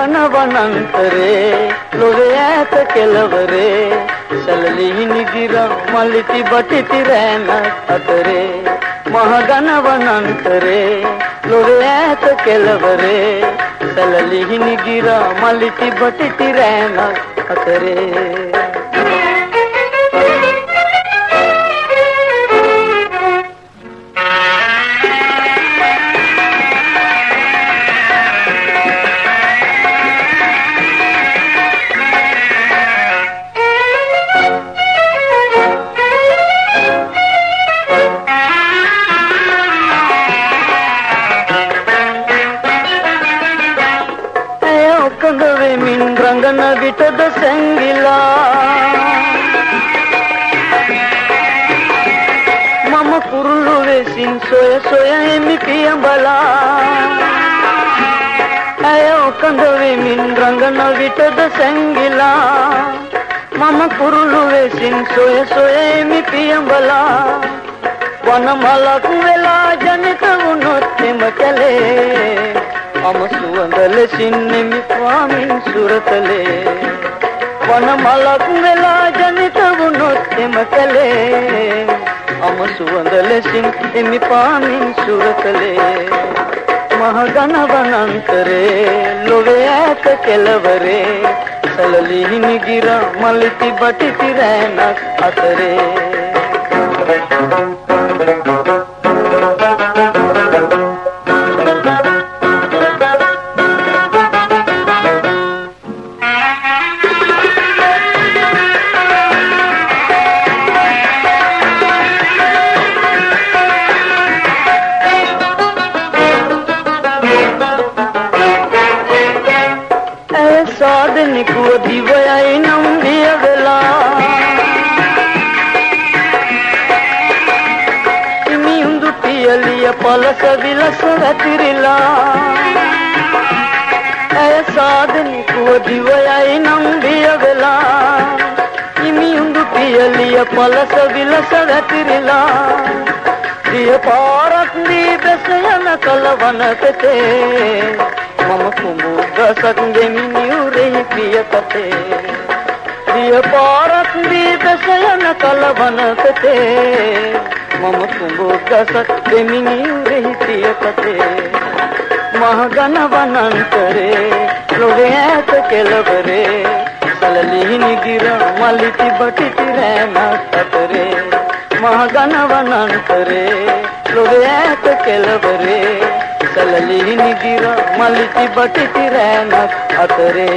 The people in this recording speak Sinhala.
ಮಹಾಗಣವನಂತರೇ ಲೊರೆಯಾತ ಕೆಲವರೇ ಸಲಲಿ ಹಿನಿದಿರ ಮಲಿತಿ ಬಟಿತಿರೇನ ಅತರೆ ಮಹಾಗಣವನಂತರೇ අතරේ මහගණවනන්තරේ ලොවේ ඈත කෙලවරේ සැලලී නිදිර මල්ලිති බටිති රෑන අතරේ. ඔක්කඳ වෙමින් රඟන විටද සැංගිලා මම කුරුල්ලු වෙසින් සොය සොය එමි පියඹලා. ඇය ඔකඳ වෙමින් රඟන විටද සැංගිලා මම කුරුල්ලු වෙසින් සොය සොය එමි පියඹලා. වනමලක් වෙලා ජනිත වුණොත් එම කැලේ මම සුවඳ ලෙසින් නෙමි ස්වාමින් සුරතලේ? වන මලක් වෙලා ජනිත වුණොත් එම කලේ. මම සුවඳ ලෙසින් එමි පාමින් සුරතලේ. මහගන වනන්තරේ ලොවේ ඈත කෙලවරේ සලලී නිගිර මල්ලිති බටිති රෑනක් අතරේ. සාධනිකුව දිවයයි නම් දිය වෙලා ඉමියුඳු පියලිය පලස විලස වැතිරිලා ඇය සාධනිකුව දිවයයි නම් දිය වෙලා ඉමියුඳු පියලිය පලස විලස වැතිරිලා දිය පාරක් දී බැස යන කලවන පෙතේ मम सुमुग सन्देमी न्यूरे प्रियपते प्रियपारी दशयन कलवनकते मम सुमुग सत्यमी न्यूरे प्रियपते महगन वनन्तरे लोहेत केलवरे सलिनी गिर मलिति बटिति रैन कतरे महगन वनन्तरे लोहेत केलवरे ಕಲಲಿ ನಿಗಿರ ಮಲಿಸಿ ಬಟಿಸಿರ ನತ್ತರೆ